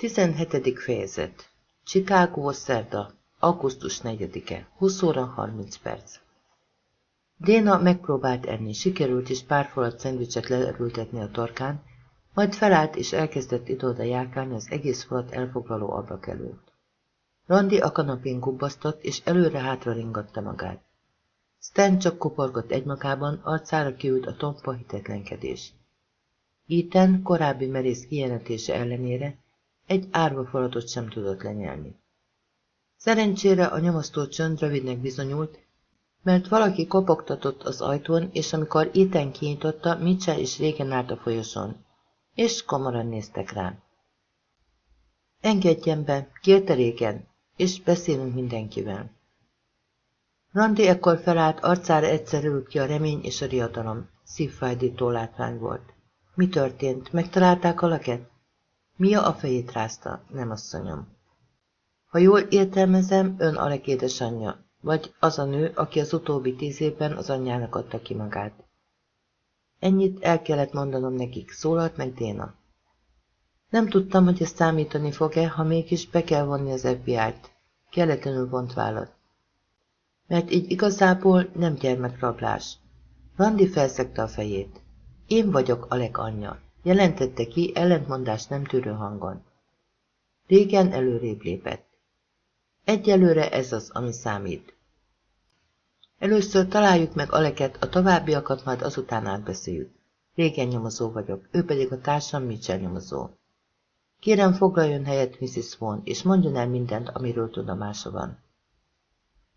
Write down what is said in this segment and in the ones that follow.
17. fejezet Chicago, szerda, augusztus 4-e, 20 óra 30 perc. Déna megpróbált enni, sikerült is pár falat szendvicset leerültetni a torkán, majd felállt és elkezdett ide-oda járkálni az egész falat elfoglaló ablak előtt. Randi a kanapén gubbasztott, és előre-hátra ringatta magát. Stan csak koporgott egymagában, arcára kiült a tompa hitetlenkedés. Ethan korábbi merész kijelentése ellenére egy árvafalatot sem tudott lenyelni. Szerencsére a nyomasztó csönd rövidnek bizonyult, mert valaki kopogtatott az ajtón, és amikor Ethan kinyitotta, Mitchell is régen állt a folyosón, és komoran néztek rá. Engedjen be, kérte régen, és beszélünk mindenkivel. Randi ekkor felállt, arcára egyszerű ki a remény és a riadalom. Szívfájdító látvány volt. Mi történt? Megtalálták a laket? Mia a fejét rázta, nem asszonyom. Ha jól értelmezem, ön Alek édesanyja, vagy az a nő, aki az utóbbi tíz évben az anyjának adta ki magát. Ennyit el kellett mondanom nekik, szólalt meg Déna. Nem tudtam, hogy ezt számítani fog-e, ha mégis be kell vonni az FBI-t. Kelletlenül vont vállat. Mert így igazából nem gyermekrablás. Randi felszegte a fejét. Én vagyok Alek anyja jelentette ki ellentmondás nem tűrő hangon. Régen előrébb lépett. Egyelőre ez az, ami számít. Először találjuk meg Aleket, a továbbiakat majd azután átbeszéljük. Régen nyomozó vagyok, ő pedig a társam Mitchell nyomozó. Kérem foglaljon helyet Mrs. Swan, és mondjon el mindent, amiről tudomása van.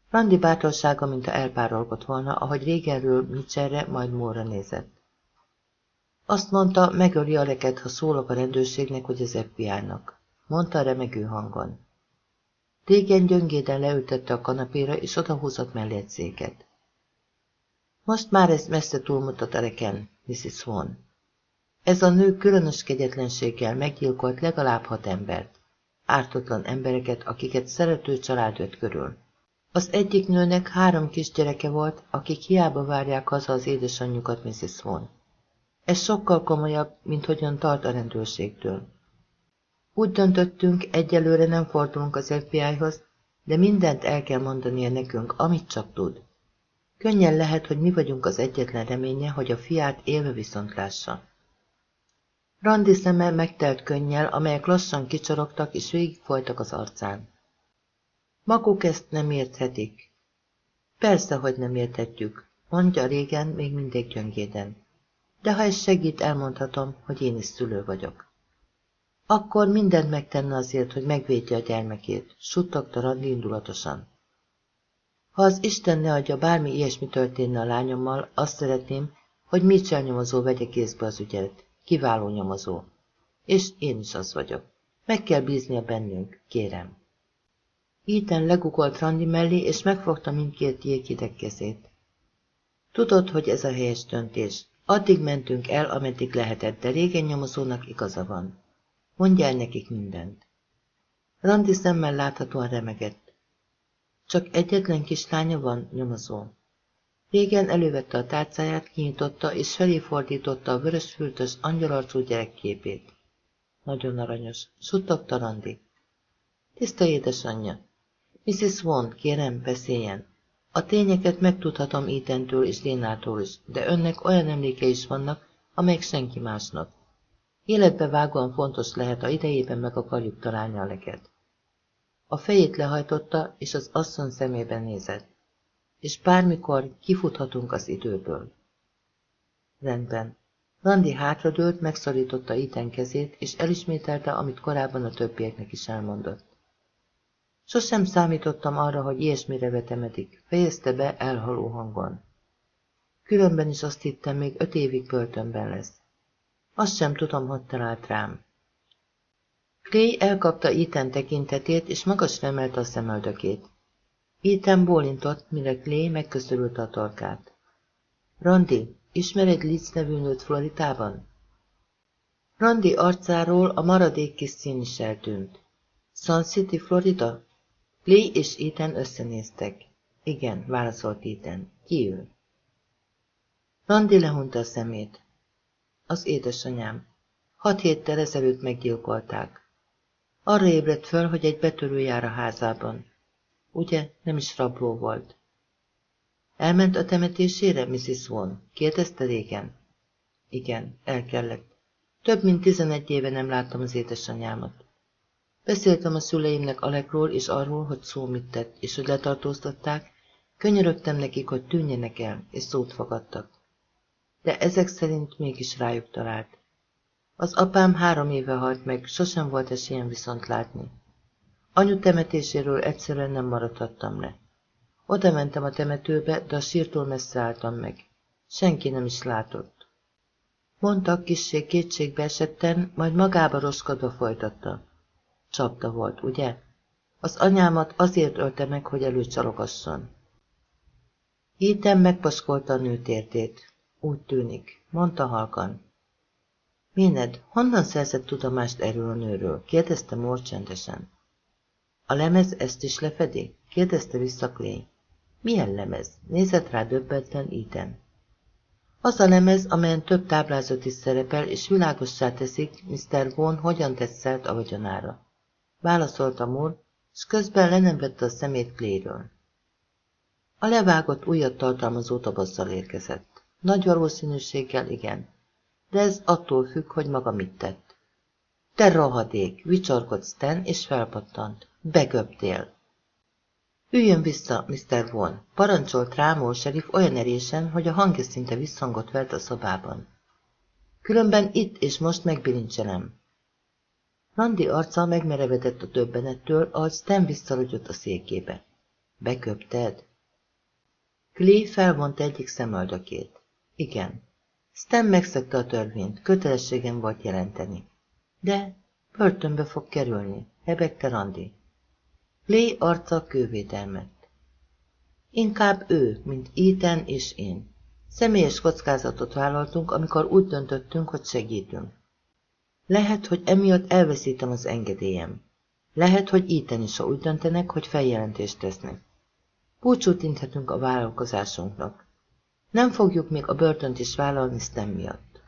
Randi bátorsága, mintha elpárolgott volna, ahogy régenről Mitchellre, majd Móra nézett. Azt mondta, megöli a leket, ha szólok a rendőrségnek vagy az FBI-nak. Mondta remegő hangon. Régen gyöngéden leültette a kanapéra, és odahúzott mellé egy széket. Most már ez messze túlmutat a reken, Mrs. Swan. Ez a nő különös kegyetlenséggel meggyilkolt legalább hat embert. Ártatlan embereket, akiket szerető család vett körül. Az egyik nőnek három kisgyereke volt, akik hiába várják haza az édesanyjukat, Mrs. Swan. Ez sokkal komolyabb, mint hogyan tart a rendőrségtől. Úgy döntöttünk, egyelőre nem fordulunk az FBI-hoz, de mindent el kell mondania nekünk, amit csak tud. Könnyen lehet, hogy mi vagyunk az egyetlen reménye, hogy a fiát élve viszont lássa. Randi szeme megtelt könnyel, amelyek lassan kicsorogtak és végigfolytak az arcán. Maguk ezt nem érthetik. Persze, hogy nem érthetjük, mondja régen, még mindig gyöngéden de ha ez segít, elmondhatom, hogy én is szülő vagyok. Akkor mindent megtenne azért, hogy megvédje a gyermekét, suttogta Randi indulatosan. Ha az Isten ne adja, bármi ilyesmi történne a lányommal, azt szeretném, hogy Mitchell nyomozó vegye kézbe az ügyet. Kiváló nyomozó. És én is az vagyok. Meg kell bíznia bennünk, kérem. Ethan legugolt Randi mellé, és megfogta mindkét jéghideg kezét. Tudod, hogy ez a helyes döntés. Addig mentünk el, ameddig lehetett, de régen nyomozónak igaza van. Mondja el nekik mindent. Randi szemmel láthatóan remegett. Csak egyetlen kislánya van, nyomozó. Régen elővette a tárcáját, kinyitotta és felé fordította a vörösfültös angyalarcú gyerekképét. Nagyon aranyos, suttogta Randi. Tiszta édesanyja! Mrs. Swan, kérem, beszéljen. A tényeket megtudhatom Ítentől és Lénától is, de önnek olyan emléke is vannak, amelyek senki másnak. Életbe vágóan fontos lehet, ha idejében meg akarjuk találni a leket. A fejét lehajtotta, és az asszony szemében nézett. És bármikor kifuthatunk az időből. Rendben. Randi hátradőlt, megszorította Iten kezét, és elismételte, amit korábban a többieknek is elmondott. Sosem számítottam arra, hogy ilyesmire vetemedik, fejezte be elhaló hangon. Különben is azt hittem, még öt évig börtönben lesz. Azt sem tudom, hogy talált rám. Clay elkapta Ethan tekintetét, és magasra emelte a szemöldökét. Ethan bólintott, mire Clay megköszörült a torkát. Randi, ismered Litz nevű nőt Floridában? Randi arcáról a maradék kis szín is eltűnt. Sun City, Florida? Lee és Ethan összenéztek. Igen, válaszolt Ethan. Ki ő? Randi lehunta a szemét. Az édesanyám. Hat héttel ezelőtt meggyilkolták. Arra ébredt föl, hogy egy betörő jár a házában. Ugye, nem is rabló volt. Elment a temetésére, Mrs. Swan? Kérdezte régen. Igen, el kellett. Több mint tizenegy éve nem láttam az édesanyámat. Beszéltem a szüleimnek Alekról és arról, hogy szó mit tett, és hogy letartóztatták, könyörögtem nekik, hogy tűnjenek el, és szót fogadtak. De ezek szerint mégis rájuk talált. Az apám három éve halt meg, sosem volt esélyem viszont látni. Anyu temetéséről egyszerűen nem maradhattam le. Oda mentem a temetőbe, de a sírtól messze álltam meg. Senki nem is látott. Mondtak kissé kétségbe esetten, majd magába roskadva folytatta. Csapda volt, ugye? Az anyámat azért ölte meg, hogy előcsalogasson. Ethan megpaskolta a nőtértét. Úgy tűnik, mondta halkan. Mined, honnan szerzett tudomást erről a nőről? kérdezte csendesen. A lemez ezt is lefedi? kérdezte vissza Clay. Milyen lemez? Nézett rá döbbenten Ethan. Az a lemez, amelyen több táblázat is szerepel, és világossá teszik, Mr. Vaughan hogyan tett szert a vagyonára. Válaszolta Moore, és közben le nem vette a szemét Clayről. A levágott újat tartalmazó tabasszal érkezett. Nagy valószínűséggel igen, de ez attól függ, hogy maga mit tett. Te rohadék, vicsorgott Stan, és felpattant. Begöptél. Üljön vissza, Mr. Vaughan, parancsolt rámol serif olyan erésen, hogy a hangja szinte visszhangot vert a szobában. Különben itt és most megbilincselem. Nandi arca megmerevedett a többenettől, ahogy Stan visszaludjott a székébe. Beköpted? Clay felvont egyik szemöldökét. Igen. Stan megszegte a törvényt, kötelességem volt jelenteni. De börtönbe fog kerülni, hebegte Randi. Clay arca kővé termett. Inkább ő, mint Ethan és én. Személyes kockázatot vállaltunk, amikor úgy döntöttünk, hogy segítünk. Lehet, hogy emiatt elveszítem az engedélyem. Lehet, hogy Ethan is, ha úgy döntenek, hogy feljelentést tesznek. Búcsút inthetünk a vállalkozásunknak. Nem fogjuk még a börtönt is vállalni Stem miatt.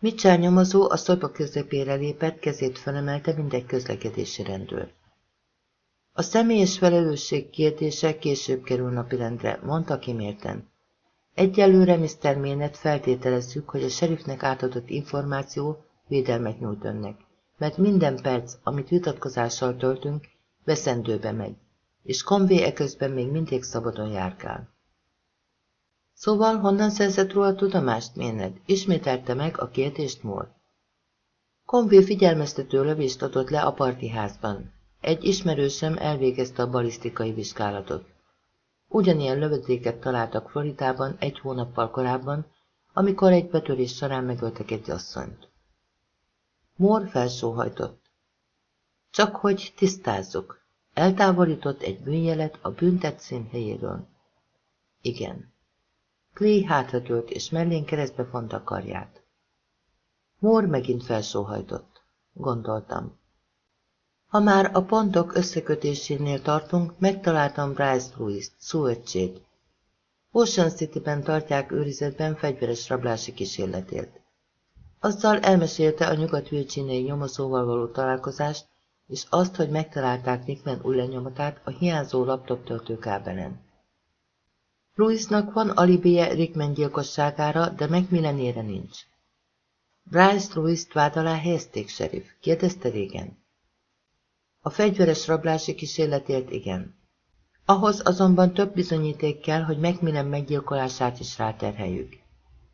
Mitchell nyomozó a szoba közepére lépett, kezét felemelte mindegy közlekedési rendőr. A személyes felelősség kérdése később kerül napirendre, mondta kimérten. Egyelőre Mr. Ménet feltételezzük, hogy a serifnek átadott információ védelmet nyújt önnek, mert minden perc, amit vitatkozással töltünk, veszendőbe megy, és Conway eközben még mindig szabadon járkál. Szóval honnan szerzett róla tudomást, Méned? Ismételte meg a kérdést Moore. Conway figyelmeztető lövést adott le a parti házban. Egy ismerősem elvégezte a balisztikai vizsgálatot. Ugyanilyen lövedéket találtak Floridában egy hónappal korábban, amikor egy betörés során megöltek egy asszonyt. Moore felsóhajtott. Csak hogy tisztázzuk. Eltávolított egy bűnjelet a büntet színhelyéről. Igen. Clay hátradőlt, és mellén keresztbe fonta karját. Moore megint felsóhajtott. Gondoltam. Ha már a pontok összekötésénél tartunk, megtaláltam Bryce Lewis-t, szóöccsét. Ocean City-ben tartják őrizetben fegyveres rablási kísérletért. Azzal elmesélte a nyugat virginiai nyomozóval való találkozást, és azt, hogy megtalálták Nickman új lenyomatát a hiányzó laptop töltőkábelen. Louisnak van alibije Rickman gyilkosságára, de Macmillanére nincs. Bryce Louis-t vád alá helyezték, sheriff? kérdezte régen. A fegyveres rablási kísérletért igen. Ahhoz azonban több bizonyíték kell, hogy Macmillan meggyilkolását is ráterheljük.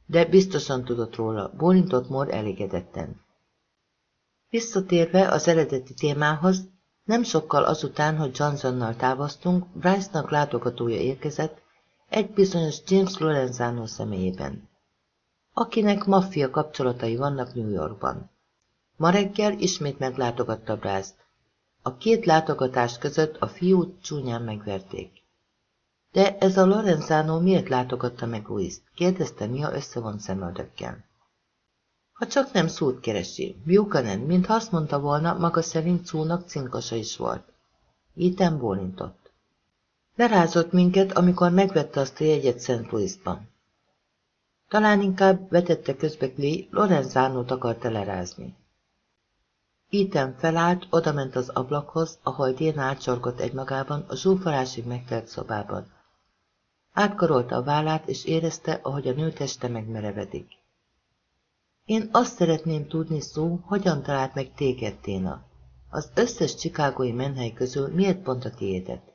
De biztosan tudott róla, bólintott Moore elégedetten. Visszatérve az eredeti témához, nem sokkal azután, hogy Johnsonnal távoztunk, Bryce-nak látogatója érkezett, egy bizonyos James Lorenzano személyében, akinek maffia kapcsolatai vannak New Yorkban. Ma reggel ismét meglátogatta Bryce-t. A két látogatás között a fiút csúnyán megverték. De ez a Lorenzano miért látogatta meg Louis-t? kérdezte Mia összevont szemöldökkel. Ha csak nem szót keresi, Buchanan, mintha azt mondta volna, maga szerint szónak cinkasa is volt. Ethan bólintott. Lerázott minket, amikor megvette azt a jegyet Szent Louisban. Talán inkább vetette közbe Clay, Lorenzánót akarta lerázni. Ethan felállt, odament az ablakhoz, ahol Déna átsorgott egymagában a zsúfolásig megtelt szobában. Átkarolta a vállát, és érezte, ahogy a nő teste megmerevedik. Én azt szeretném tudni, szó, hogyan talált meg téged, Téna. Az összes csikágói menhely közül miért pont a tiédet?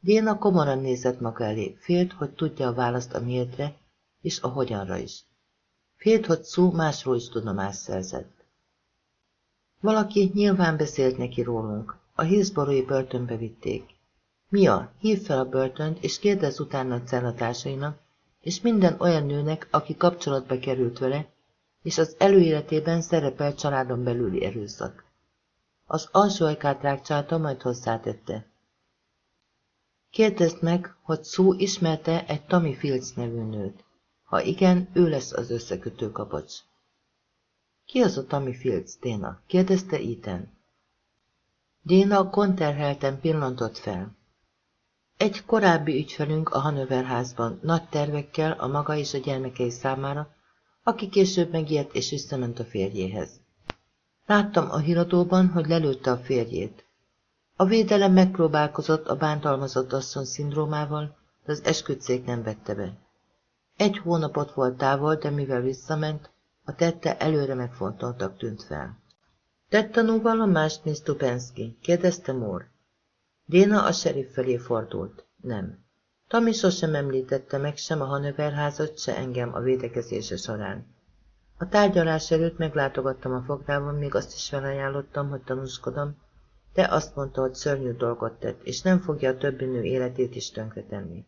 Déna komoran nézett maga elé, félt, hogy tudja a választ a miértre, és a hogyanra is. Félt, hogy szó másról is tudomást szerzett. Valaki nyilván beszélt neki rólunk. A Hillsborough'i börtönbe vitték. Mia, hív fel a börtönt, és kérdezz utána a cellatásainak, és minden olyan nőnek, aki kapcsolatba került vele, és az előéletében szerepel családon belüli erőszak. Az alsó ajkát rákcsálta, majd hozzátette. Kérdezd meg, hogy szó ismerte egy Tammy Fields nevű nőt. Ha igen, ő lesz az összekötő kapocs. Ki az a Tammy Fields, Déna? kérdezte Ethan. Déna konterhelten pillantott fel. Egy korábbi ügyfelünk a Hanover házban, nagy tervekkel a maga és a gyermekei számára, aki később megijedt és visszament a férjéhez. Láttam a híradóban, hogy lelőtte a férjét. A védelem megpróbálkozott a bántalmazott asszony szindrómával, de az esküdszék nem vette be. Egy hónapot volt távol, de mivel visszament, a tette előre megfontoltak tűnt fel. Tett tanúvallomást, Miss Tupensky? kérdezte Moore. Déna a serif felé fordult. Nem. Tami sosem említette meg sem a Hanöverházat, se engem a védekezése során. A tárgyalás előtt meglátogattam a fogdában, még azt is felajánlottam, hogy tanúskodom, de azt mondta, hogy szörnyű dolgot tett, és nem fogja a többi nő életét is tönkretenni.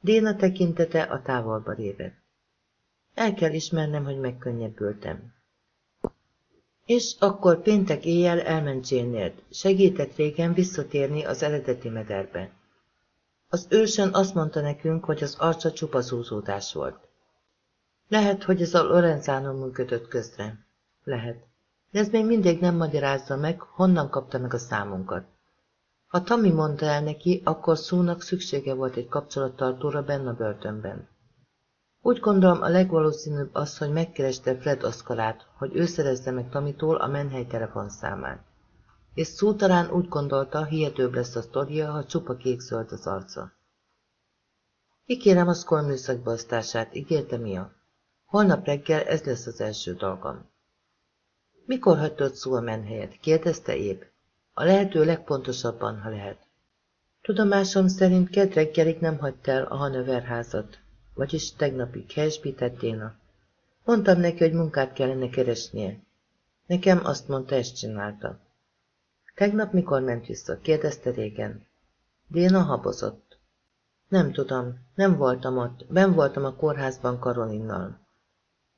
Déna tekintete a távolba révett. El kell ismernem, hogy megkönnyebbültem. És akkor péntek éjjel elment jane Segített régen visszatérni az eredeti mederbe. Az ősön azt mondta nekünk, hogy az arca csupa zúzódás volt. Lehet, hogy ez a Lorenzánó működött közre. Lehet. De ez még mindig nem magyarázza meg, honnan kapta meg a számunkat. Ha Tami mondta el neki, akkor Szúnak szüksége volt egy kapcsolattartóra benne a börtönben. Úgy gondolom a legvalószínűbb az, hogy megkereste Fred Oszkarát, hogy ő szerezze meg Tamitól a menhely telefonszámát. És Szú talán úgy gondolta, hihetőbb lesz a sztoria, ha csupa kék-zöld az arca. Kikérem a szkol műszakbeosztását, ígérte Mia. Holnap reggel ez lesz az első dolgom. Mikor hagytad szó a menhelyet? kérdezte épp. A lehető legpontosabban, ha lehet. Tudomásom szerint kedd reggelig nem hagyta el a Hanover házat, vagyis tegnapig helyesbített Déna. Mondtam neki, hogy munkát kellene keresnie. Nekem azt mondta, ezt csinálta. Tegnap mikor ment vissza? kérdezte régen. Déna habozott. Nem tudom, nem voltam ott, ben voltam a kórházban Karolinnal.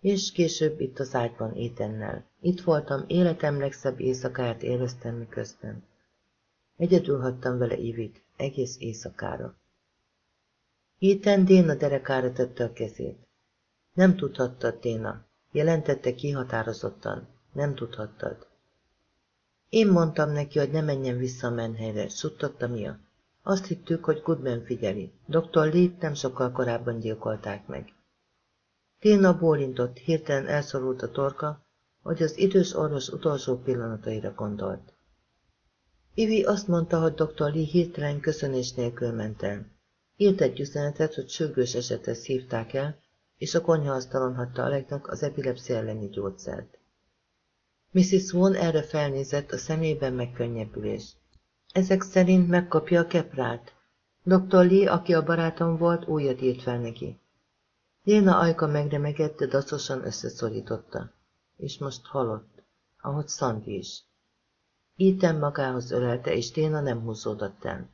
És később itt az ágyban étennel. Itt voltam, életem legszebb éjszakáját éreztem miközben. Egyedül hagytam vele Ivit, egész éjszakára. Héten Déna derekára tette a kezét. Nem tudhattad, Déna, jelentette kihatározottan. Nem tudhattad. Én mondtam neki, hogy ne menjen vissza a menhelyre, suttatta Mia. Azt hittük, hogy Goodman figyeli. Dr. Lee nem sokkal korábban gyilkolták meg. Déna bólintott, hirtelen elszorult a torka, hogy az idős orvos utolsó pillanataira gondolt. Ivi azt mondta, hogy dr. Lee hirtelen köszönés nélkül ment el. Írt egy üzenetet, hogy sürgős esethez hívták el, és a konyhaasztalon hagyta Aleknak az epilepszia elleni gyógyszert. Mrs. Swan erre felnézett, a szemében megkönnyebbülés. Ezek szerint megkapja a keprát. Dr. Lee, aki a barátom volt, újat írt fel neki. Léna ajka megremegett, de dacosan összeszorította. És most halott, ahogy Szandi is. Ethan magához ölelte, és Léna nem húzódott el.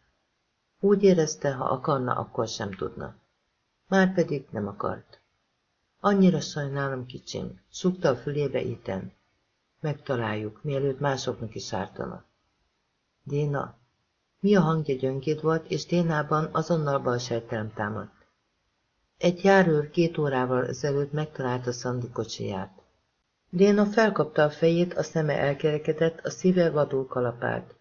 Úgy érezte, ha akarna, akkor sem tudna. Márpedig nem akart. Annyira sajnálom, kicsim, sukta a fülébe Ethan. Megtaláljuk, mielőtt másoknak is ártana. Déna. Mi a hangja gyöngéd volt, és Dénában azonnal balsejtelem támadt. Egy járőr két órával ezelőtt megtalálta Szandi kocsiját. Déna felkapta a fejét, a szeme elkerekedett, a szíve vadul kalapált.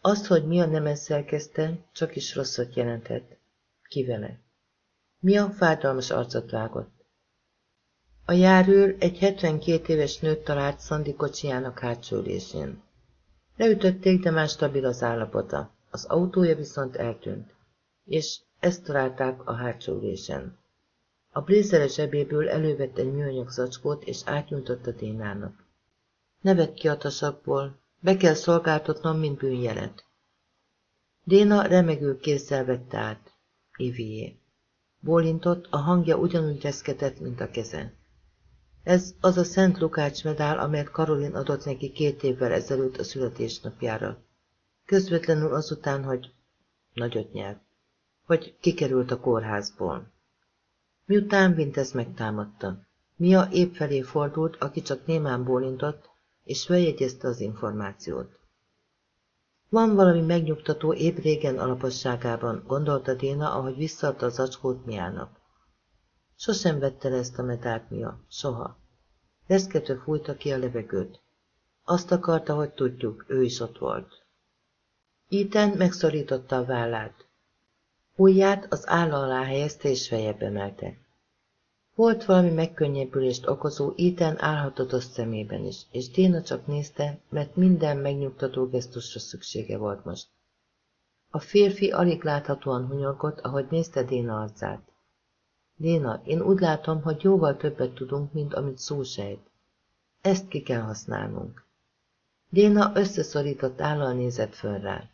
Az, hogy mi a nem ezzel kezdte, csak is rosszat jelentett. Ki vele? Mi a fájdalmas arcot vágott. A járőr egy 72 éves nőt talált Szandi kocsijának hátsó ülésén. Leütötték, de már stabil az állapota. Az autója viszont eltűnt. És ezt találták a hátsó ülésen. A blézere zsebéből elővett egy műanyag zacskót, és átnyújtotta Dénának. Nevet ki a tasakból, be kell szolgáltatnom, mint bűnjelet. Déna remegő kézzel vette át. Ivié. Bólintott, a hangja ugyanúgy reszketett, mint a keze. Ez az a Szent Lukács medál, amelyet Karolin adott neki két évvel ezelőtt a születésnapjára. Közvetlenül azután, hogy nagyot nyert, hogy kikerült a kórházból. Miután Vintez megtámadta, Mia épp felé fordult, aki csak némán bólintott, és feljegyezte az információt. Van valami megnyugtató épp régen alaposságában, gondolta Déna, ahogy visszaadta az acskót Miának. Sosem vette le ezt a metált Mia, soha. Reszketve fújta ki a levegőt. Azt akarta, hogy tudjuk, ő is ott volt. Iten megszorította a vállát. Ujját az álla alá helyezte és fejebb emelte. Volt valami megkönnyebbülést okozó Iten álhatatos szemében is, és Déna csak nézte, mert minden megnyugtató gesztusra szüksége volt most. A férfi alig láthatóan hunyorgott, ahogy nézte Déna arcát. Déna, én úgy látom, hogy jóval többet tudunk, mint amit szó sejt. Ezt ki kell használnunk. Déna összeszorított állal nézett föl rá.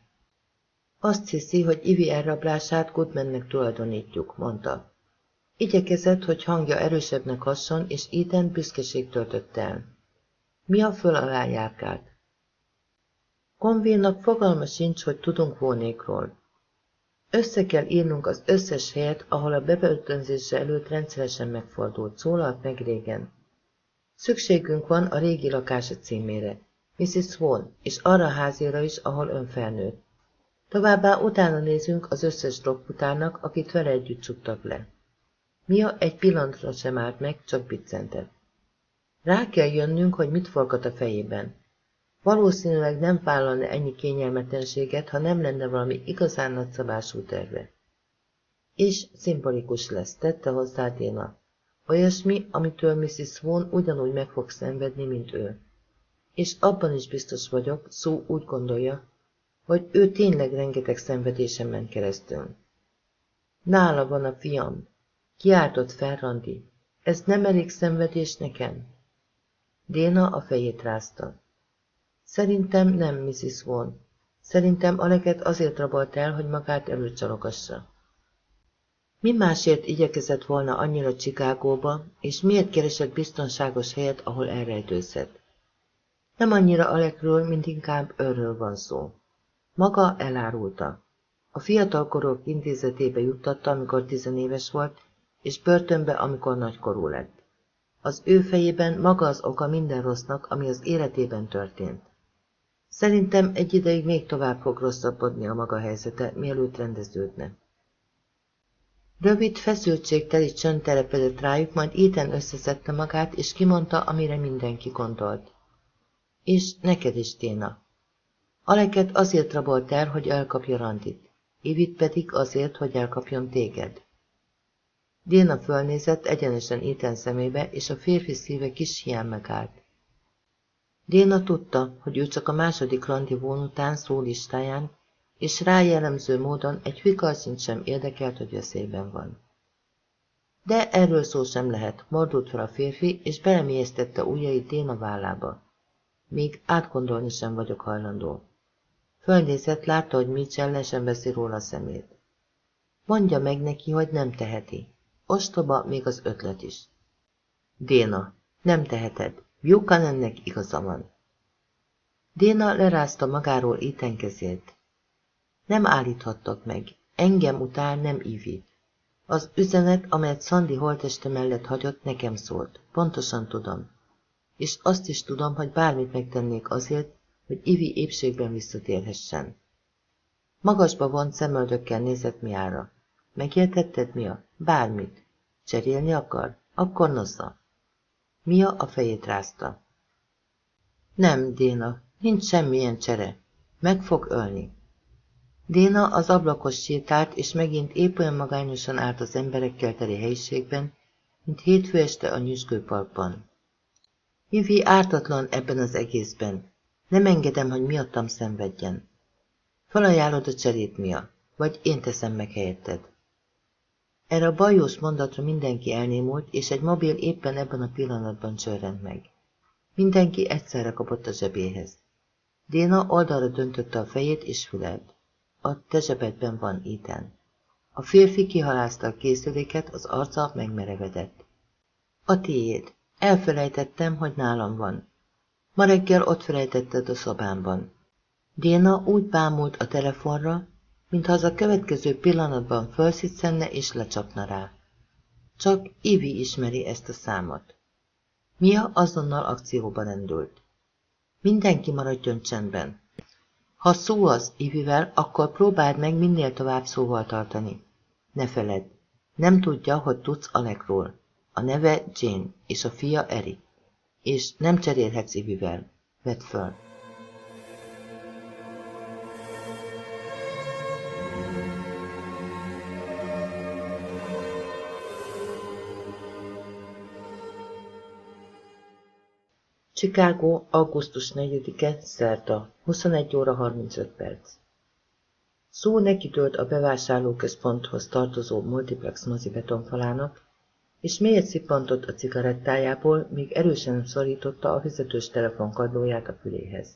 Azt hiszi, hogy Ivi elrablását Goodmannek tulajdonítjuk, mondta. Igyekezett, hogy hangja erősebbnek hasson, és Ethan büszkeség töltött el. Mi a föl alá járkált? Konvénnak fogalma sincs, hogy tudunk volnékról. Össze kell írnunk az összes helyet, ahol a bebörtönzése előtt rendszeresen megfordult, szólalt meg régen. Szükségünk van a régi lakása címére, Mrs. Swan, és arra a házéra is, ahol ön felnőtt. Továbbá utána nézünk az összes drogputának, akit vele együtt csuktak le. Mia egy pillanatra sem állt meg, csak biccentett. Rá kell jönnünk, hogy mit forgat a fejében. Valószínűleg nem vállalna ennyi kényelmetlenséget, ha nem lenne valami igazán nagyszabású terve. És szimbolikus lesz, tette hozzá Déna. Olyasmi, amitől Mrs. Swan ugyanúgy meg fog szenvedni, mint ő. És abban is biztos vagyok, szó úgy gondolja, hogy ő tényleg rengeteg szenvedésen ment keresztül. Nála van a fiam, kiáltott fel Randi. Ez nem elég szenvedés nekem? Déna a fejét rázta. Szerintem nem, Mrs. Swan. Szerintem Aleket azért rabolt el, hogy magát előcsalogassa. Mi másért igyekezett volna annyira Csikágóba, és miért keresett biztonságos helyet, ahol elrejtőzhet? Nem annyira Alekről, mint inkább őről van szó. Maga elárulta. A fiatalkorok intézetébe juttatta, amikor tizenéves volt, és börtönbe, amikor nagykorú lett. Az ő fejében maga az oka minden rossznak, ami az életében történt. Szerintem egy ideig még tovább fog rosszabbodni a maga helyzete, mielőtt rendeződne. Rövid, feszültségteli csönd telepedett rájuk, majd Ethan összeszedte magát, és kimondta, amire mindenki gondolt. És neked is, Téna. Aleket azért rabolt el, hogy elkapja Randit, Ivit pedig azért, hogy elkapjon téged. Déna fölnézett egyenesen Ethan szemébe, és a férfi szíve kis hián megállt. Déna tudta, hogy ő csak a második rendezvón után szólistáján, és rá jellemző módon egy fikalszint sem érdekelt, hogy veszélyben van. De erről szó sem lehet, mordult fel a férfi, és belemélyeztette ujjait Déna vállába. Még átgondolni sem vagyok hajlandó. Fölnézett, látta, hogy Mitchell le sem veszi róla a szemét. Mondja meg neki, hogy nem teheti. Ostoba még az ötlet is. Déna, nem teheted. ennek igaza van. Déna lerázta magáról Iten kezét. Nem állíthattak meg. Engem utál nem Ivi. Az üzenet, amelyet Szandi holteste mellett hagyott, nekem szólt. Pontosan tudom. És azt is tudom, hogy bármit megtennék azért, hogy Ivi épségben visszatérhessen. Magasba vont szemöldökkel nézett Miára. Megértetted, Mia? Bármit. Cserélni akar? Akkor nozza. Mia a fejét rázta. Nem, Déna, nincs semmilyen csere. Meg fog ölni. Déna az ablakos sétált, és megint épp olyan magányosan állt az emberekkel teli helyiségben, mint hétfő este a nyüzsgőparkban. Ivi ártatlan ebben az egészben. Nem engedem, hogy miattam szenvedjen. Felajánlod a cserét mia, vagy én teszem meg helyetted. Erre a bajós mondatra mindenki elnémult, és egy mobil éppen ebben a pillanatban csörrent meg. Mindenki egyszerre kapott a zsebéhez. Déna oldalra döntötte a fejét és fülelt. A te zsebedben van, Iten. A férfi kihalázta a készüléket, az arca megmerevedett. A tiéd. Elfelejtettem, hogy nálam van. Ma reggel ott felejtetted a szobámban. Déna úgy bámult a telefonra, mintha az a következő pillanatban felszicenne és lecsapna rá. Csak Ivi ismeri ezt a számot. Mia azonnal akcióba rendült. Mindenki maradjon csendben. Ha szó az Ivivel, akkor próbáld meg minél tovább szóval tartani. Ne feledd, nem tudja, hogy tudsz Alekról. A neve Jane, és a fia Eric. És nem cserélhetsz Ivivel. Vedd föl. Chicago, augusztus 4-e, szerda, 21 óra 35 perc. Szó nekitölt a bevásárlóközponthoz tartozó multiplex mozi betonfalának, és mélyet szippantott a cigarettájából, míg erősen szorította a fizetős telefonkadlóját a füléhez.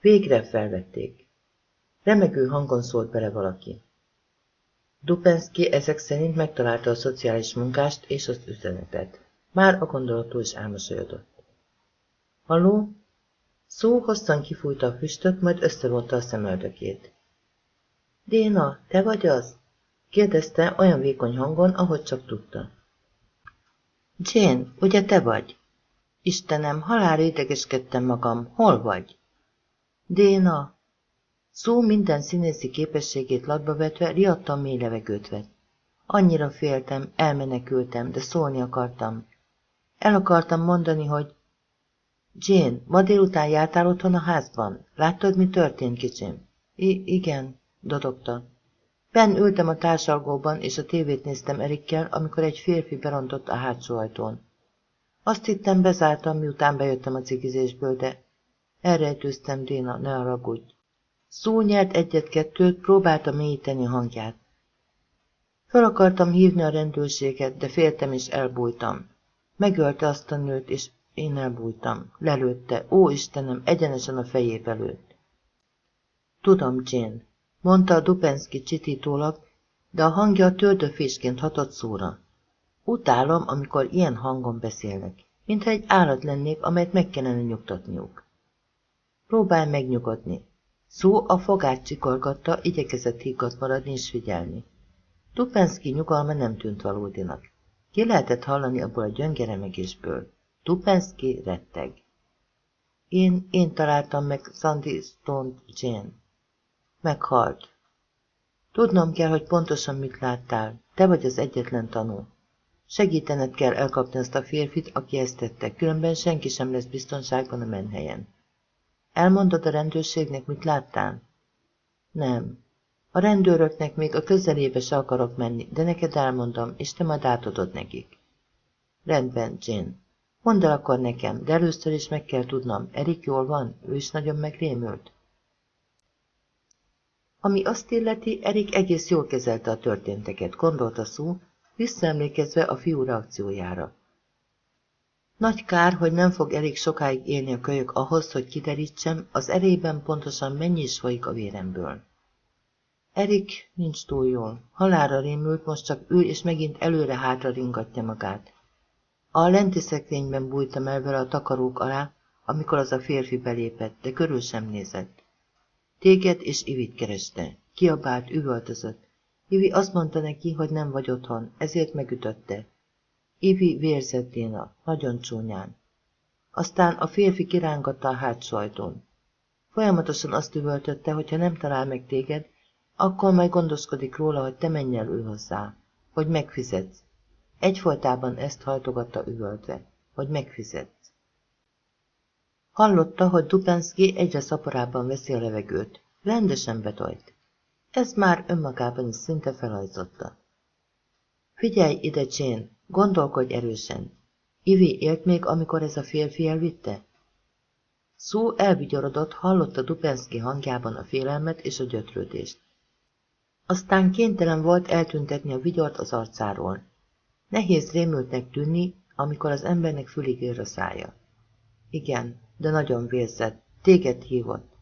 Végre felvették. Remegő hangon szólt bele valaki. Dupenszki ezek szerint megtalálta a szociális munkást és az üzenetet. Már a gondolattól is elmosolyodott. Halló? Szó hosszan kifújta a füstöt, majd összevonta a szemöldökét. Déna, te vagy az? kérdezte olyan vékony hangon, ahogy csak tudta. Jane, ugye te vagy? Istenem, halálra idegeskedtem magam. Hol vagy? Déna. Szó minden színészi képességét latba vetve riadtan mély levegőt vett. Annyira féltem, elmenekültem, de szólni akartam. El akartam mondani, hogy Jane, ma délután jártál otthon a házban? Láttad, mi történt, kicsim? I igen, dodogta. Ben ültem a társalgóban, és a tévét néztem Erikkel, amikor egy férfi berontott a hátsó ajtón. Azt hittem, bezártam, miután bejöttem a cigizésből, de elrejtőztem, Déna, ne haragudj. Szó nyert egyet-kettőt, próbálta mélyíteni hangját. Fel akartam hívni a rendőrséget, de féltem és elbújtam. Megölte azt a nőt, és én elbújtam. Lelőtte. Ó, Istenem, egyenesen a fejébe lőtt. Tudom, Jane, mondta a Dupenszki csitítólag, de a hangja töltőfésként hatott szóra. Utálom, amikor ilyen hangon beszélnek, mintha egy állat lennék, amelyet meg kellene nyugtatniuk. Próbálj megnyugodni. Szó a fogát csikorgatta, igyekezett higgadt maradni és figyelni. Dupenszki nyugalma nem tűnt valódinak. Ki lehetett hallani abból a gyöngeremegésből. Dupenszki retteg. Én, én találtam meg Sandy Stone Jane. Meghalt. Tudnom kell, hogy pontosan mit láttál. Te vagy az egyetlen tanú. Segítened kell elkapni azt a férfit, aki ezt tette, különben senki sem lesz biztonságban a menhelyen. Elmondod a rendőrségnek, mit láttál? Nem. A rendőröknek még a közelébe se akarok menni, de neked elmondom, és te majd átadod nekik. Rendben, Jane. Mondd el akkor nekem, de először is meg kell tudnom, Erik jól van? Ő is nagyon megrémült? Ami azt illeti, Erik egész jól kezelte a történteket, gondolta szó, visszaemlékezve a fiú reakciójára. Nagy kár, hogy nem fog elég sokáig élni a kölyök ahhoz, hogy kiderítsem, az erében pontosan mennyi is folyik a véremből. Erik nincs túl jól. Halára rémült, most csak ül és megint előre-hátra ringatja magát. A lenti szekrényben bújtam el vele a takarók alá, amikor az a férfi belépett, de körül sem nézett. Téged és Ivit kereste. Kiabált, üvöltözött. Ivi azt mondta neki, hogy nem vagy otthon, ezért megütötte. Ivi vérzett Déna, nagyon csúnyán. Aztán a férfi kirángatta a hátsó. Folyamatosan azt üvöltötte, hogy ha nem talál meg téged, akkor majd gondoskodik róla, hogy te menj el ő hozzá, hogy megfizetsz. Egyfolytában ezt hajtogatta üvöltve, hogy megfizetsz. Hallotta, hogy Dupenszki egyre szaporában veszi a levegőt. Rendesen betojt. Ez már önmagában is szinte felajzotta. Figyelj ide, Jane, Gondolkodj erősen. Ivi élt még, amikor ez a férfi elvitte? Szó elvigyorodott, hallotta Dupenszki hangjában a félelmet és a gyötrődést. Aztán kénytelen volt eltüntetni a vigyort az arcáról. Nehéz rémültnek tűnni, amikor az embernek fülig ér a szája. Igen, de nagyon vérzett. Téged hívott.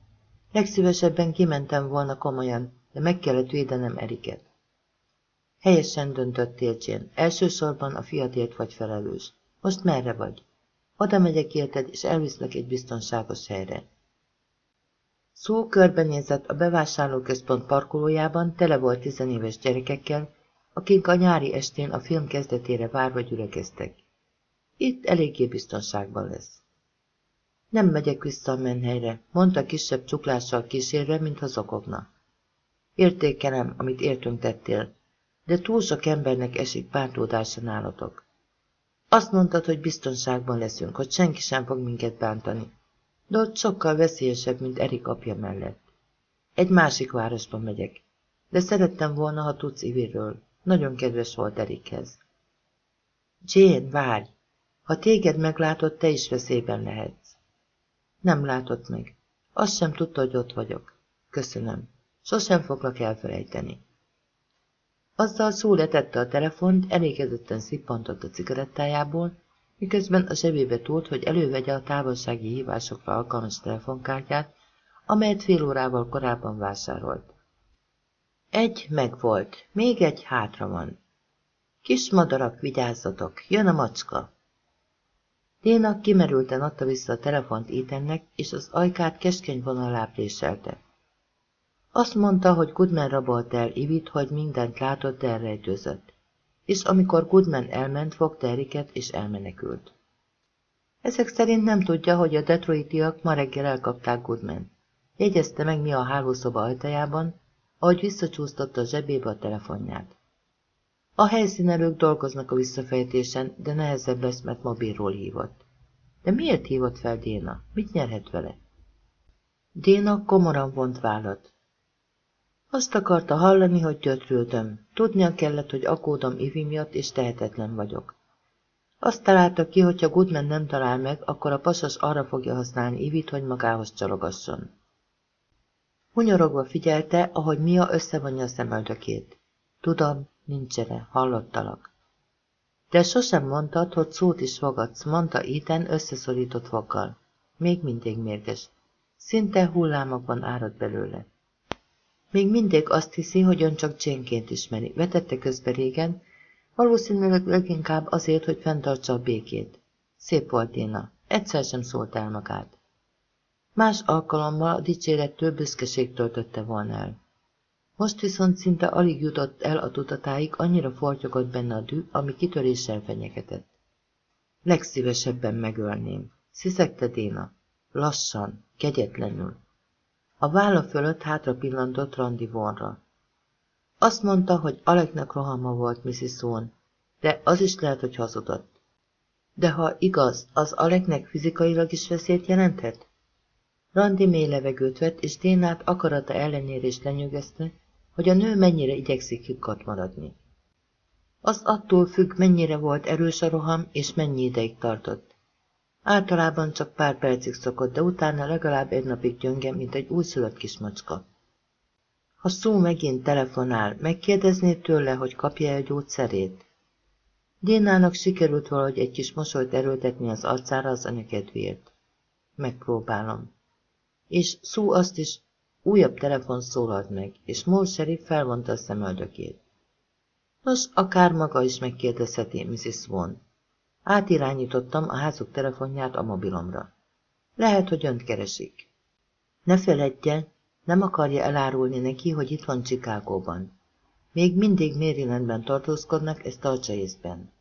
Legszívesebben kimentem volna komolyan, de meg kellett védenem Eriket. Helyesen döntöttél, Jane. Elsősorban a fiatért vagy felelős. Most merre vagy? Oda megyek érted, és elviszlek egy biztonságos helyre. Szó körbenézett a bevásárlóközpont parkolójában, tele volt tizenéves gyerekekkel, akik a nyári estén a film kezdetére várva gyülekeztek. Itt eléggé biztonságban lesz. Nem megyek vissza a menhelyre, mondta kisebb csuklással kísérve, mintha zokogna. Értékelem, amit értünk tettél, de túl sok embernek esik pártódása nálatok. Azt mondtad, hogy biztonságban leszünk, hogy senki sem fog minket bántani. De ott sokkal veszélyesebb, mint Erik apja mellett. Egy másik városba megyek, de szerettem volna, ha tudsz Iviről. Nagyon kedves volt Erikhez. Jane, várj! Ha téged meglátott, te is veszélyben lehetsz. Nem látott meg. Azt sem tudta, hogy ott vagyok. Köszönöm. Sosem foglak elfelejteni. Azzal szó letette a telefont, elégedetten szippantott a cigarettájából, miközben a zsebébe túlt, hogy elővegye a távolsági hívásokra alkalmas telefonkártyát, amelyet fél órával korábban vásárolt. Egy megvolt, még egy hátra van. Kis madarak, vigyázzatok, jön a macska! Déna kimerülten adta vissza a telefont Ethannek, és az ajkát keskeny vonalá préselte. Azt mondta, hogy Goodman rabolt el Ivit, hogy mindent látott, de elrejtőzött. És amikor Goodman elment, fogta Eriket, és elmenekült. Ezek szerint nem tudja, hogy a detroitiak ma reggel elkapták Goodman. Jegyezte meg mi a hálószoba ajtajában, ahogy visszacsúsztatta a zsebébe a telefonját. A helyszínelők dolgoznak a visszafejtésen, de nehezebb lesz, mert mobilról hívott. De miért hívott fel Déna? Mit nyerhet vele? Déna komoran vont vállat. Azt akarta hallani, hogy gyötrődöm. Tudnia kellett, hogy akódom Ivi miatt, és tehetetlen vagyok. Azt találta ki, hogyha Goodman nem talál meg, akkor a pasas arra fogja használni Ivit, hogy magához csalogasson. Hunyorogva figyelte, ahogy Mia összevonja a szemöldökét. Tudom, nincs ere, hallottalak. De sosem mondtad, hogy szót is fogadsz, mondta Ethan összeszorított fokkal. Még mindig mérges. Szinte hullámokban árad belőle. Még mindig azt hiszi, hogy ön csak Jane-ként ismeri, vetette közbe régen, valószínűleg leginkább azért, hogy fenntartsa a békét. Szép volt Déna, egyszer sem szólt el magát. Más alkalommal a dicsérettől büszkeség töltötte volna el. Most viszont szinte alig jutott el a tudatáig, annyira fortyogott benne a dű, ami kitöréssel fenyegetett. Legszívesebben megölném. Sziszegte Déna. Lassan, kegyetlenül. A válla fölött hátra pillantott Randi vonra. Azt mondta, hogy Aleknek rohama volt Mrs. Swan, de az is lehet, hogy hazudott. De ha igaz, az Aleknek fizikailag is veszélyt jelenthet? Randi mély levegőt vett, és Dénát akarata ellenére is lenyűgözte, hogy a nő mennyire igyekszik higgadt maradni. Az attól függ, mennyire volt erős a roham, és mennyi ideig tartott. Általában csak pár percig szokott, de utána legalább egy napig gyönge, mint egy újszülött kismacska. Ha szó megint telefonál, megkérdezné tőle, hogy kapja el gyógyszerét? Dénának sikerült valahogy egy kis mosolyt erőltetni az arcára az anyakedvéért. Megpróbálom. És szó azt is, újabb telefon szólalt meg, és Morseri felvonta a szemöldökét. Nos, akár maga is megkérdezheti Mrs. Swan. Átirányítottam a házuk telefonját a mobilomra. Lehet, hogy önt keresik. Ne feledje, nem akarja elárulni neki, hogy itt van Csikágóban. Még mindig Marylandben tartózkodnak, ezt tartsa észben.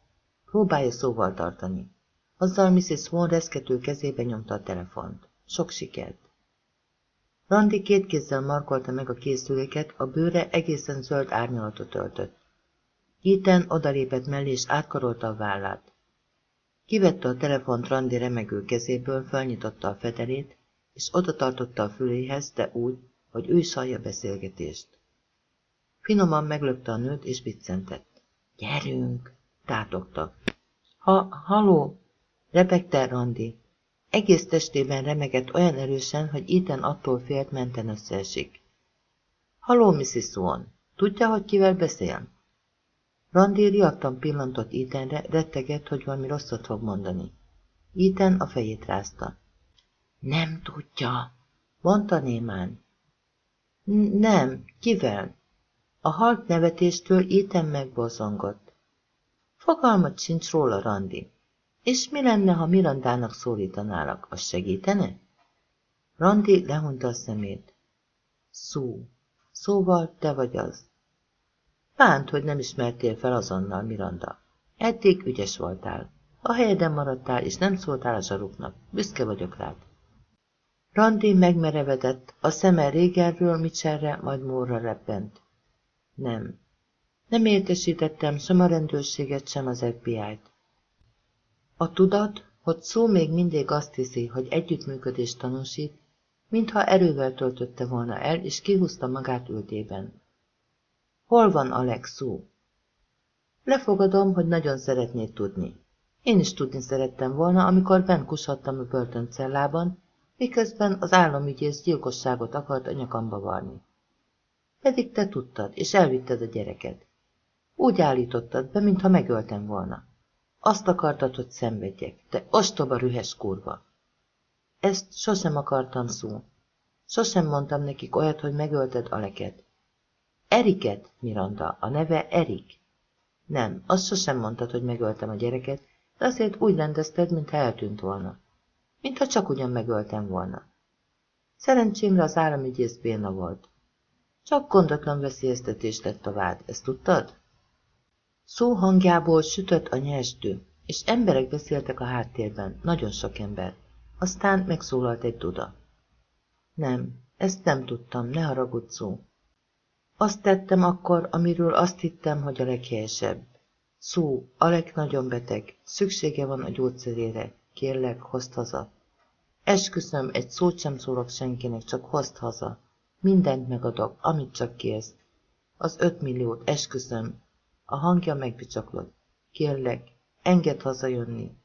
Próbálja szóval tartani. Azzal Mrs. Swan reszkető kezébe nyomta a telefont. Sok sikert. Randi két kézzel markolta meg a készüléket, a bőre egészen zöld árnyalatot öltött. Ethan odalépett mellé és átkarolta a vállát. Kivette a telefont Randi remegő kezéből, felnyitotta a fedelét, és oda tartotta a füléhez, de úgy, hogy ő is hallja beszélgetést. Finoman meglökte a nőt, és biccentett. Gyerünk! Tátogtak. Ha, haló, repegte Randi. Egész testében remegett olyan erősen, hogy Ethan attól félt menten összeesik. Haló, Mrs. Swan, tudja, hogy kivel beszél? Randi riadtan pillantott Ethanre, rettegett, hogy valami rosszat fog mondani. Ethan a fejét rázta. Nem tudja, mondta némán. Nem, kivel? A halk nevetéstől Ethan megbozongott. Fogalmat sincs róla, Randi. És mi lenne, ha Mirandának szólítanálak? Az segítene? Randi lehunta a szemét. Szó. Szóval te vagy az. Bánt, hogy nem ismertél fel azonnal, Miranda. Eddig ügyes voltál. A helyeden maradtál, és nem szóltál a zsaruknak. Büszke vagyok rád. Randi megmerevedett, a szeme régerről Micserre, majd Móra reppent. Nem. Nem értesítettem sem a rendőrséget, sem az FBI-t. A tudat, hogy szó még mindig azt hiszi, hogy együttműködést tanúsít, mintha erővel töltötte volna el, és kihúzta magát ültében. Hol van Alex szó? Lefogadom, hogy nagyon szeretnéd tudni. Én is tudni szerettem volna, amikor bent kushattam a börtöncellában, miközben az államügyész gyilkosságot akart a nyakamba varni. Pedig te tudtad, és elvitted a gyereket. Úgy állítottad be, mintha megöltem volna. Azt akartad, hogy szenvedjek, te ostoba rühes kurva. Ezt sosem akartam szó. Sosem mondtam nekik olyat, hogy megölted Aleket. Eriket, Miranda, a neve Erik. Nem, azt sosem mondtad, hogy megöltem a gyereket, de azért úgy rendezted, mintha eltűnt volna. Mintha csak ugyan megöltem volna. Szerencsémre az államügyész béna volt. Csak gondatlan veszélyeztetés lett a vád, ezt tudtad? Szó hangjából sütött a nyerstő, és emberek beszéltek a háttérben, nagyon sok ember. Aztán megszólalt egy duda. Nem, ezt nem tudtam, ne haragudj szó. Azt tettem akkor, amiről azt hittem, hogy a leghelyesebb. Szó, Alek nagyon beteg, szüksége van a gyógyszerére, kérlek, hozd haza. Esküszöm, egy szót sem szólok senkinek, csak hozd haza. Mindent megadok, amit csak kérsz. Az öt milliót, esküszöm, a hangja megbicsaklott. Kérlek, engedd hazajönni.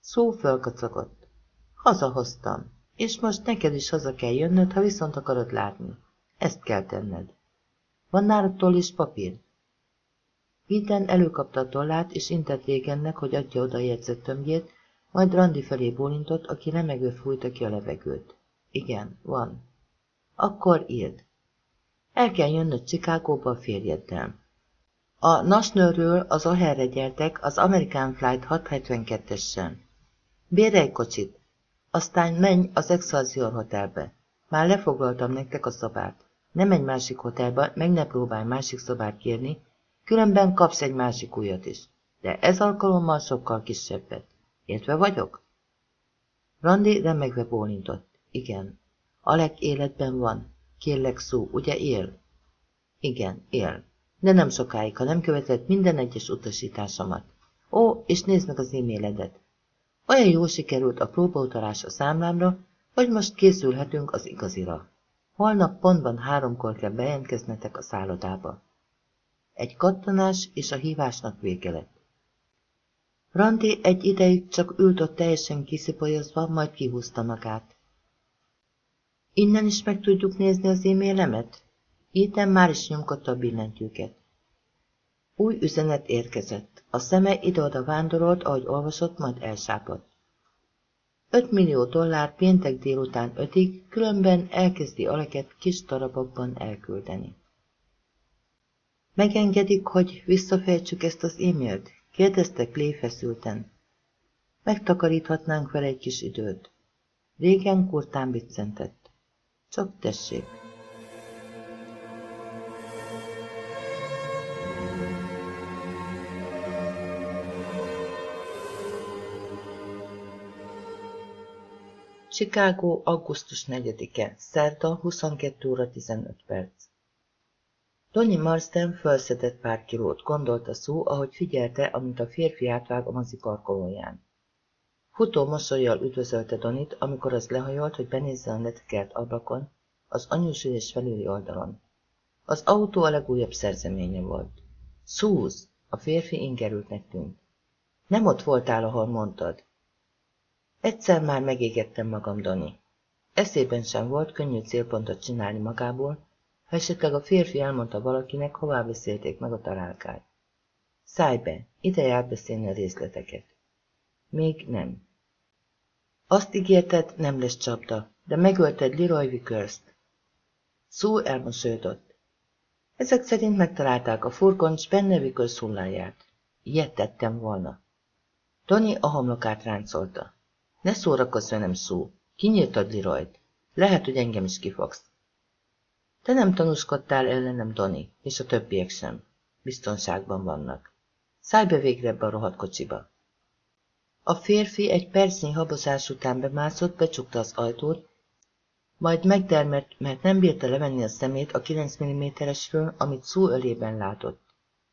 Szó fölkacagott. Hazahoztam, és most neked is haza kell jönnöd, ha viszont akarod látni. Ezt kell tenned. Van nálad toll és papír? Iten előkapta a tollát, és intett régennek, hogy adja oda a jegyzett tömbjét, majd Randi felé bólintott, aki remegő fújta ki a levegőt. Igen, van. Akkor írd. El kell jönnöd Csikágóba a férjeddel. A Nationalről az O'Hare-re gyertek az American Flight 672-esen. Bérj egy kocsit, aztán menj az Excelsior Hotelbe. Már lefoglaltam nektek a szobát. Nem egy másik hotelba, meg ne próbálj másik szobát kérni, különben kapsz egy másik újat is. De ez alkalommal sokkal kisebbet. Értve vagyok? Randi remegve bólintott. Igen. Alek életben van. Kérlek szó, ugye él? Igen, él de nem sokáig, ha nem követett minden egyes utasításomat. Ó, és nézd meg az e-mailedet. Olyan jól sikerült a próbautalás a számlámra, hogy most készülhetünk az igazira. Holnap pontban háromkor kell bejelentkeznetek a szállodába. Egy kattanás és a hívásnak vége lett. Randi egy ideig csak ült ott teljesen kiszipolyozva, majd kihúzta magát. Innen is meg tudjuk nézni az e-mailemet? Ethan már is nyomkodta a billentyűket. Új üzenet érkezett. A szeme ide-oda vándorolt, ahogy olvasott, majd elsápadt. 5 millió dollár péntek délután ötig, különben elkezdi aleket kis darabokban elküldeni. Megengedik, hogy visszafejtsük ezt az e-mailt? kérdezte Clay feszülten. Megtakaríthatnánk vele egy kis időt. Régen kurtán biccentett. Csak tessék. Chicago, augusztus 4-e, szerda, 22 óra 15 perc. Donny Marsden felszedett pár kilót, gondolta szó, ahogy figyelte, amint a férfi átvág a mozi parkolóján. Futó mosolyjal üdvözölte Donit, amikor az lehajolt, hogy benézze a letekert ablakon, az anyósülés felüli oldalon. Az autó a legújabb szerzeménye volt. Szúz! A férfi ingerültnek tűnt. Nem ott voltál, ahol mondtad. Egyszer már megégettem magam, Dani. Eszében sem volt könnyű célpontot csinálni magából, ha esetleg a férfi elmondta valakinek, hová beszélték meg a találkát. Szállj be, ide átbeszélni a részleteket. Még nem. Azt ígérted, nem lesz csapda, de megölted Leroy Vickers-t. Szó elmosolyodott. Ezek szerint megtalálták a furgon, s benne Vickers hulláját. Ilyet tettem volna. Tony a homlokát ráncolta. Ne szórakozz velem, szó. Kinyírtad Leroyt. Lehet, hogy engem is kifogsz. Te nem tanúskodtál ellenem, Doni, és a többiek sem. Biztonságban vannak. Szállj be végre ebbe a rohadt kocsiba. A férfi egy percnyi habozás után bemászott, becsukta az ajtót, majd megdermett, mert nem bírta levenni a szemét a 9 mm-esről, amit szó ölében látott.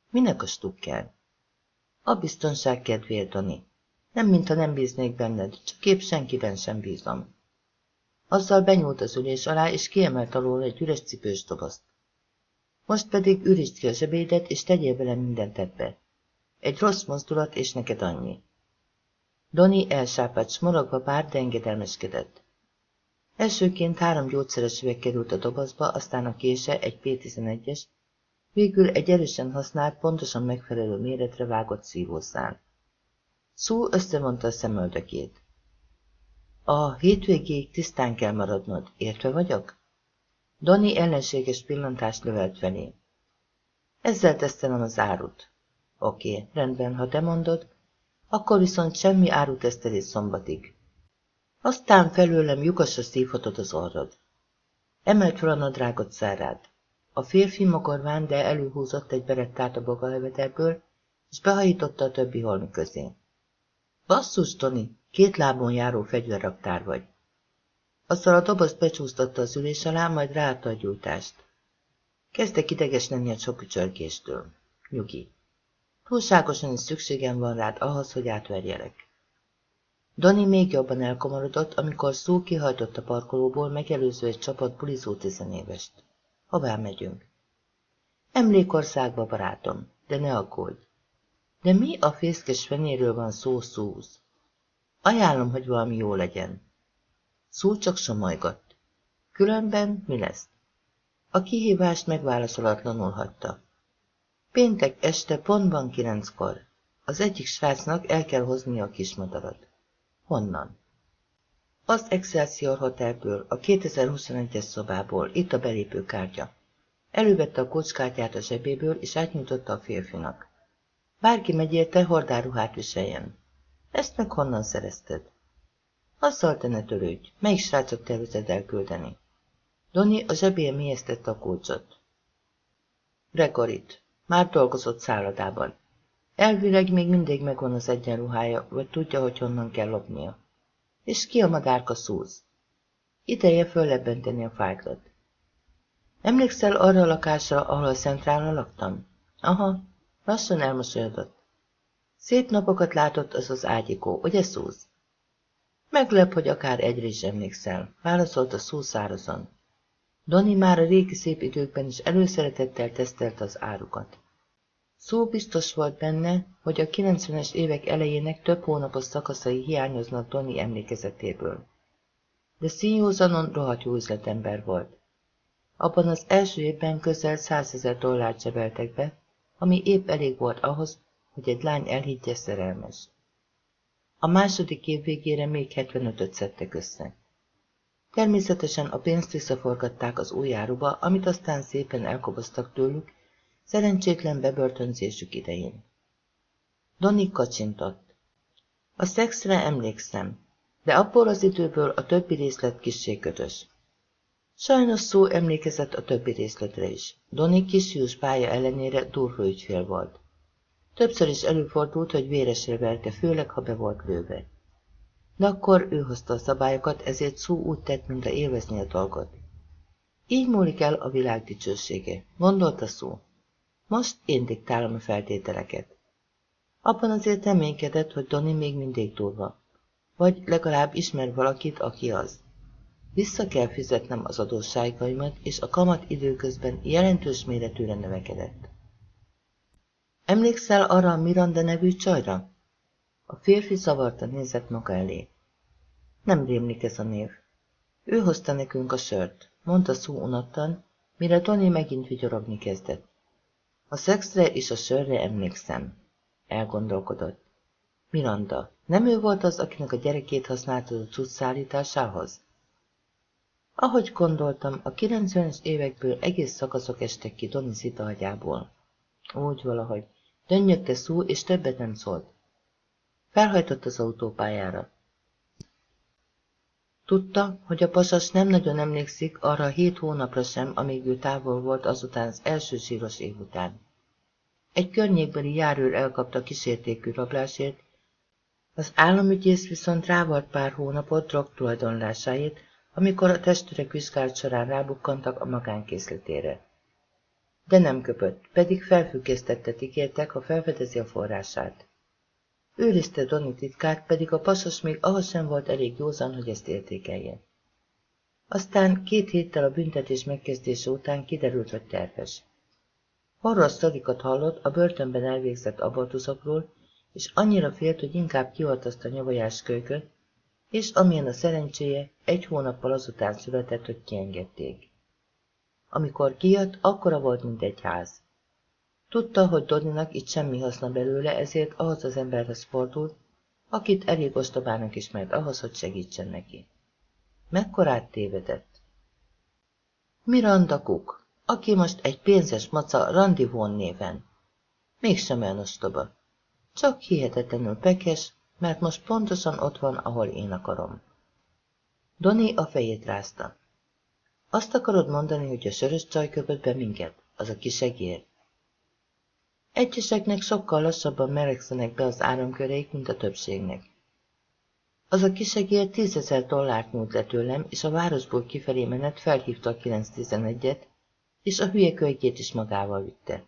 Minek a stukker? A biztonság kedvéért, Dani. Nem, mintha nem bíznék benned, csak épp senkiben sem bízom. Azzal benyúlt az ülés alá, és kiemelt alól egy üres cipős dobozt. Most pedig ürítsd ki a zsebédet, és tegyél bele mindent ebbe. Egy rossz mozdulat, és neked annyi. Doni elsápadt, smorogva bár, de engedelmeskedett. Elsőként három gyógyszeres üveg került a dobozba, aztán a kése, egy P11-es, végül egy erősen használt, pontosan megfelelő méretre vágott szívószál. Szó összevonta a szemöldökét. A hétvégéig tisztán kell maradnod, értve vagyok? Doni ellenséges pillantást lövelt felé. Ezzel tesztelem az árut. Oké, rendben, ha te mondod, akkor viszont semmi árutesztelés szombatig. Aztán felőlem lyukasra szívhatod az orrod. Emelt fel a nadrágot szárád. A férfi mogorván, de előhúzott egy berettát a bogalveterből, és behajította a többi holmi közé. Basszus, Tony, két lábon járó fegyverraktár vagy. Azzal a dobozt becsúsztatta az ülés alá, majd ráadta a gyújtást. Kezdek ideges lenni a sok. Nyugi. Túlságosan is szükségem van rád ahhoz, hogy átverjelek. Dani még jobban elkomorodott, amikor szó kihajtott a parkolóból, megelőző egy csapat bulizó tizenévest. Hová megyünk? Emlékországba, barátom, de ne aggódj. De mi a fészkes fenéről van szó, Szúz? Ajánlom, hogy valami jó legyen. Szó csak somolygott. Különben mi lesz? A kihívást megválaszolatlanul hagyta. Péntek este pontban kilenckor. Az egyik srácnak el kell hoznia a kismadarat. Honnan? Az Excelsior Hotelből, a 2021-es szobából, itt a belépőkártya. Elővette a kocskártyát a zsebéből, és átnyújtotta a férfinak. Bárki megy érte, hordáruhát viseljen. Ezt meg honnan szerezted? Azzal te ne törődj, melyik srácot tervezed elküldeni? Doni a zsebéje mélyeztette a kulcsot. Gregorit. Már dolgozott szállodában. Elvileg még mindig megvan az egyenruhája, vagy tudja, hogy honnan kell lopnia. És ki a madárka szúz? Ideje föllebbenteni a fájtlat. Emlékszel arra a lakásra, ahol a centrálra laktam? Aha, lassan elmosolyodott. Szép napokat látott az az ágyikó, ugye Szúz? Meglep, hogy akár egyre is emlékszel, válaszolta Szúz szárazon. Doni már a régi szép időkben is előszeretettel tesztelte az árukat. Szó biztos volt benne, hogy a 90-es évek elejének több hónapos szakaszai hiányoznak Doni emlékezetéből. De színjózanon rohadt jó üzletember volt. Abban az első évben közel 100 ezer dollárt zsebeltek be, ami épp elég volt ahhoz, hogy egy lány elhiggye szerelmes. A második év végére még 75-öt szedtek össze. Természetesen a pénzt visszaforgatták az új amit aztán szépen elkoboztak tőlük, szerencsétlen bebörtönzésük idején. Doni kacsintott. A szexre emlékszem, de abból az időből a többi részlet kissé ködös. Sajnos szó emlékezett a többi részletre is. Doni kisjús pálya ellenére durva ügyfél volt. Többször is előfordult, hogy véresre verte, főleg, ha be volt lőve. De akkor ő hozta a szabályokat, ezért szó úgy tett, mint a élvezni a dolgot. Így múlik el a világ dicsősége, gondolta szó. Most én diktálom a feltételeket. Abban azért reménykedett, hogy Doni még mindig durva. Vagy legalább ismer valakit, aki az. Vissza kell fizetnem az adósságaimat, és a kamat időközben jelentős méretűre növekedett. Emlékszel arra a Miranda nevű csajra? A férfi zavarta nézett maga elé. Nem rémlik ez a név. Ő hozta nekünk a sört, mondta szó unottan, mire Tony megint vigyorogni kezdett. A szexre és a sörre emlékszem. Elgondolkodott. Miranda, nem ő volt az, akinek a gyerekét használtad a cucc szállításához? Ahogy gondoltam, a 90-es évekből egész szakaszok estek ki Doni szitahagyából. Úgy valahogy. Dönnyögte szó, és többet nem szólt. Felhajtott az autópályára. Tudta, hogy a pasas nem nagyon emlékszik arra a hét hónapra sem, amíg ő távol volt azután az első síros év után. Egy környékbeli járőr elkapta kísértékű rablásért, az államügyész viszont rávart pár hónapot drog tulajdonlásáért, amikor a testőrek vizsgálat során rábukkantak a magánkészletére. De nem köpött, pedig felfüggesztettet ígértek, ha felfedezi a forrását. Őrizte Doni titkát, pedig a pasas még ahhoz sem volt elég józan, hogy ezt értékelje. Aztán két héttel a büntetés megkezdése után kiderült, hogy terhes. Horror sztorikat hallott a börtönben elvégzett abortuszokról, és annyira félt, hogy inkább kioltaszta a nyavajás kölyköt, és amilyen a szerencséje, egy hónappal azután született, hogy kiengedték. Amikor kijött, akkora volt, mint egy ház. Tudta, hogy Doninak itt semmi haszna belőle, ezért ahhoz az emberhez fordult, akit elég ostobának ismert ahhoz, hogy segítsen neki. Mekkorát tévedett? Miranda Cook, aki most egy pénzes maca Randy Von néven. Mégsem olyan ostoba. Csak hihetetlenül pekes, mert most pontosan ott van, ahol én akarom. Doni a fejét rázta. Azt akarod mondani, hogy a sörös csaj köpött be minket, az a kisegér? Egyeseknek sokkal lassabban melegszenek be az áramköreik, mint a többségnek. Az a kisegér tízezer dollárt nyújt le tőlem, és a városból kifelé menet felhívta a 911-et, és a hülye kölykét is magával vitte.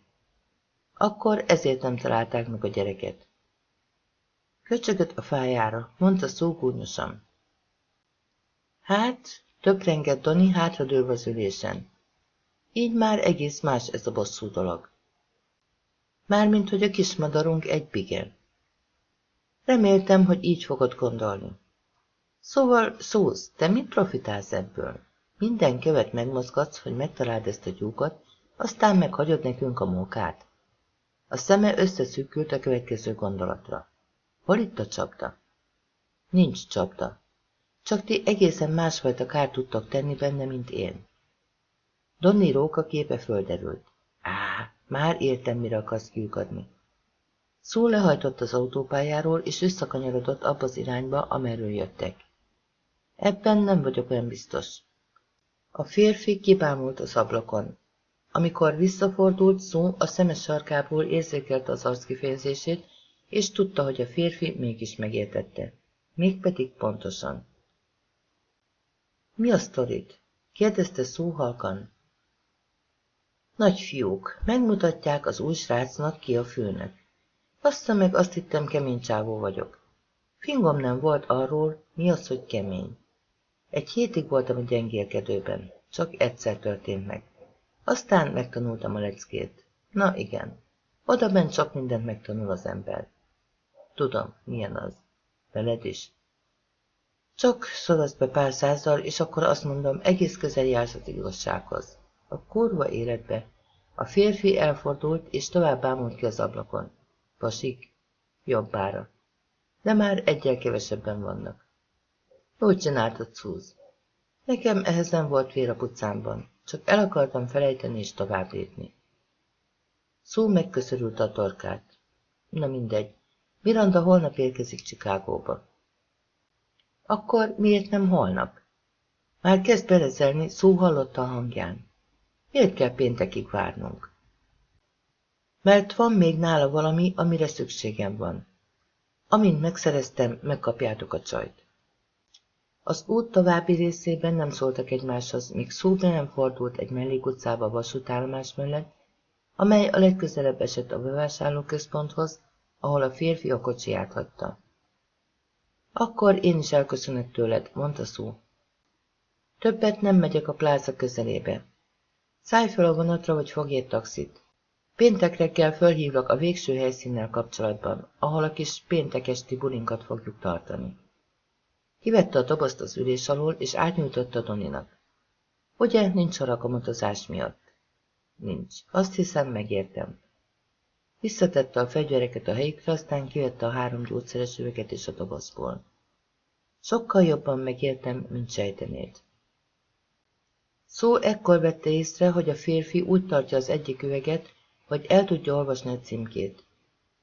Akkor ezért nem találták meg a gyereket. Köcsögött a fájára, mondta szógúnyosan. Hát, töprengett Doni hátradőlve az ülésen. Így már egész más ez a bosszú dolog. Mármint, hogy a kismadarunk egy bigel. Reméltem, hogy így fogod gondolni. Szóval, Szósz, te mit profitálsz ebből? Minden követ megmozgatsz, hogy megtaláld ezt a gyúkot, aztán meghagyod nekünk a mókát. A szeme összeszűkült a következő gondolatra. Hol itt a csapda? Nincs csapda. Csak ti egészen másfajta kárt tudtok tenni benne, mint én. Donni róka képe földerült. Á, már értem, mire akarsz kiukadni. Szó lehajtott az autópályáról, és visszakanyarodott abba az irányba, amerről jöttek. Ebben nem vagyok olyan biztos. A férfi kibámult az ablakon. Amikor visszafordult, szó a szemes sarkából érzékelte az arckifejezését, és tudta, hogy a férfi mégis megértette. Mégpedig pontosan. Mi a sztorit? kérdezte szó halkan. Nagy fiúk, megmutatják az új srácnak ki a főnök. Bassza meg, azt hittem, kemény csávó vagyok. Fingom nem volt arról, mi az, hogy kemény. Egy hétig voltam a gyengélkedőben, csak egyszer történt meg. Aztán megtanultam a leckét. Na igen, oda bent csak mindent megtanul az ember. Tudom, milyen az. Veled is. Csak szorozt be pár százzal, és akkor azt mondom, egész közel jársz az igazsághoz. A kurva életbe. A férfi elfordult, és tovább bámult ki az ablakon. Pasik, jobbára. De már egyel kevesebben vannak. Úgy csináltad, Szúz. Nekem ehhez nem volt vér a pucámban, csak el akartam felejteni és tovább lépni. Szú megköszörült a torkát. Na mindegy, Miranda holnap érkezik Csikágóba. Akkor miért nem holnap? Már kezd berezelni, szó hallotta a hangján. Miért kell péntekig várnunk? Mert van még nála valami, amire szükségem van. Amint megszereztem, megkapjátok a csajt. Az út további részében nem szóltak egymáshoz, míg szóba nem fordult egy mellékutcába vasútállomás mellett, amely a legközelebb esett a bevásárlóközponthoz, ahol a férfi a kocsiját hagyta. Akkor én is elköszönök tőled, mondta szó. Többet nem megyek a pláza közelébe. Szállj fel a vonatra, vagy fogj egy taxit. Péntek reggel fölhívlak a végső helyszínnel kapcsolatban, ahol a kis péntek esti bulinkat fogjuk tartani. Kivette a dobozt az ülés alól, és átnyújtotta Doninak. Ugye, nincs a rakamatozás miatt? Nincs. Azt hiszem, megértem. Visszatette a fegyvereket a helyükre, aztán kivette a három gyógyszeres üveget is a dobozból. Sokkal jobban megértem, mint sejtenéd. Szó ekkor vette észre, hogy a férfi úgy tartja az egyik üveget, hogy el tudja olvasni a címkét.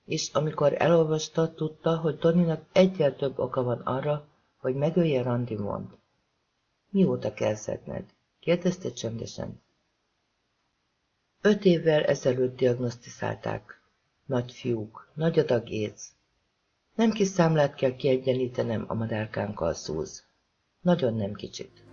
És amikor elolvasta, tudta, hogy Doninak egyel több oka van arra, hogy megölje Randy Mond. Mióta kell szedned? kérdezte csendesen. Öt évvel ezelőtt diagnosztizálták. Nagy fiúk, nagy adag éc. Nem kis számlát kell kiegyenlítenem a madárkánkkal szúz. Nagyon nem kicsit.